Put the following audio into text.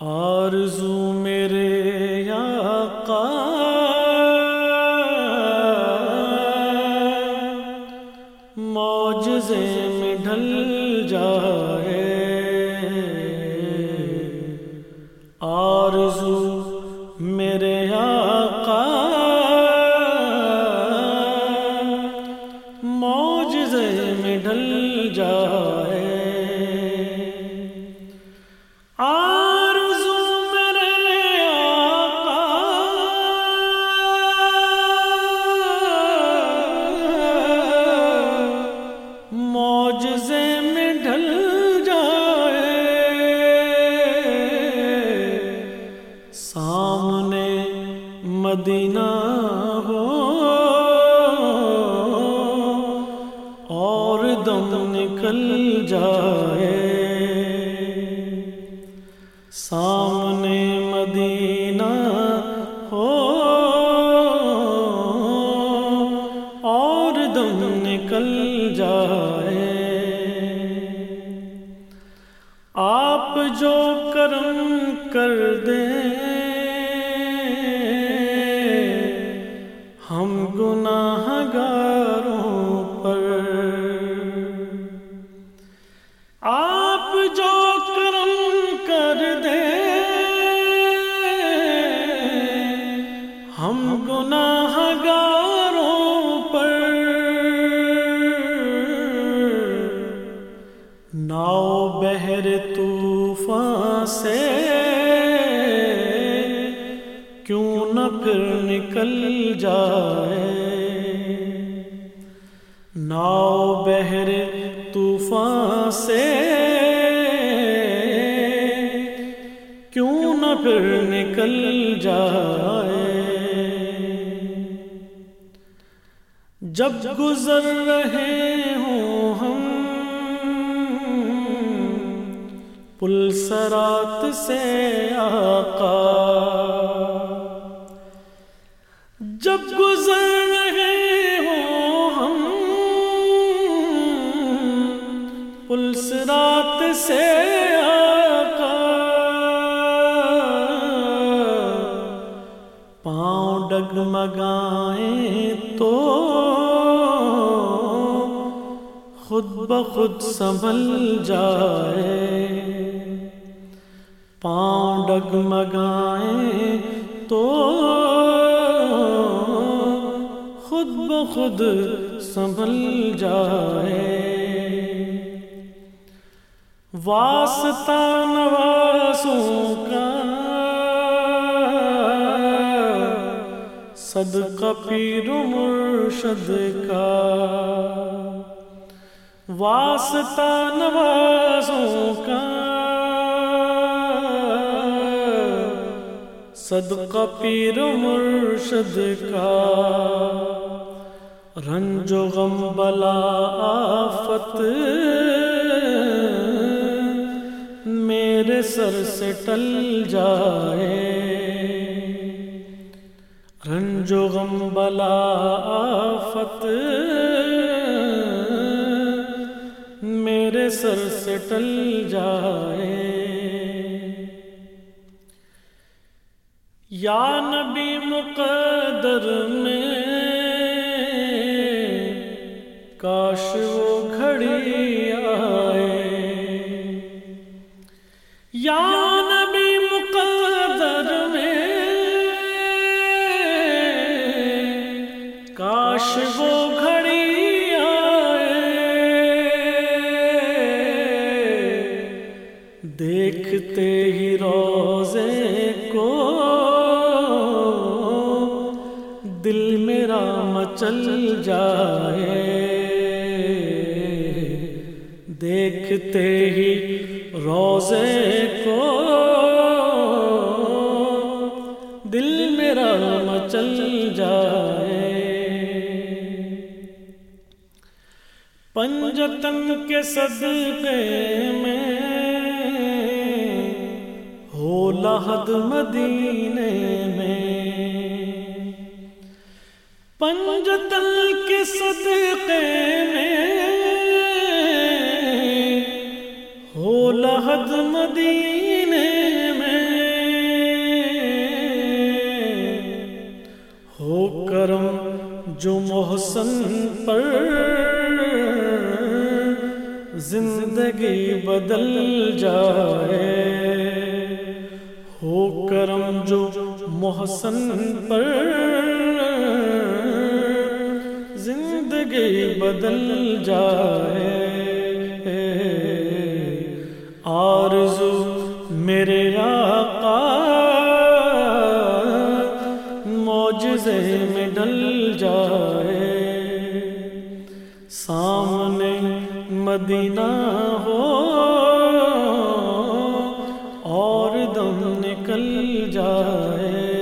آرزو میرے آقا۔ معجزے میں ڈھل جائے۔ آرزو میرے آقا۔ معجزے میں ڈھل مدینہ ہو اور دم نکل جائے۔ سامنے مدینہ ہو اور دم نکل جائے۔ آپ جو کرم کر دیں گناہ گاروں پر۔ ناؤ بہر طوفان سے کیوں نہ پھر نکل جائے؟ ناؤ بہر طوفان سے کیوں نہ پھر نکل جائے؟ جب گزر رہے ہوں ہم۔ پل سرات سے آقا۔ جب گزر رہے ہوں ہم۔ پل سرات سے آقا۔ پاؤں ڈگمگائیں خود بخود سنبھل جائے۔ پاؤں ڈگمگائیں تو خود بخود سنبھل جائے۔ واسطہ نوازوں کا صدقہ پیر مرشد کا۔ واسطہ نوازوں کا۔ صدقہ پیر مرشد کا۔ رنج و غم بلا آفت۔ میرے سر سے ٹل جائے۔ رنج و غم بلا آفت۔ سر سے ٹل جائے۔ یا نبی مقدر میں کاش وہ گھڑی آئے۔ یا دیکھتے ہی روزے کو دل میرا مچل جائے۔ دیکھتے ہی روزے کو دل میرا مچل جائے۔ پنجتن کے صدقے میں لاہد مدینے میں۔ پنجتل کے صدقے میں ہو لاہد مدینے میں۔ ہو کرم جو محسن پر زندگی بدل جائے۔ ہو کرم جو محسن پر زندگی بدل جائے۔ آرزو میرے آقا موجزے میں ڈل جائے۔ سامنے مدینہ ہو۔ نکل جائے۔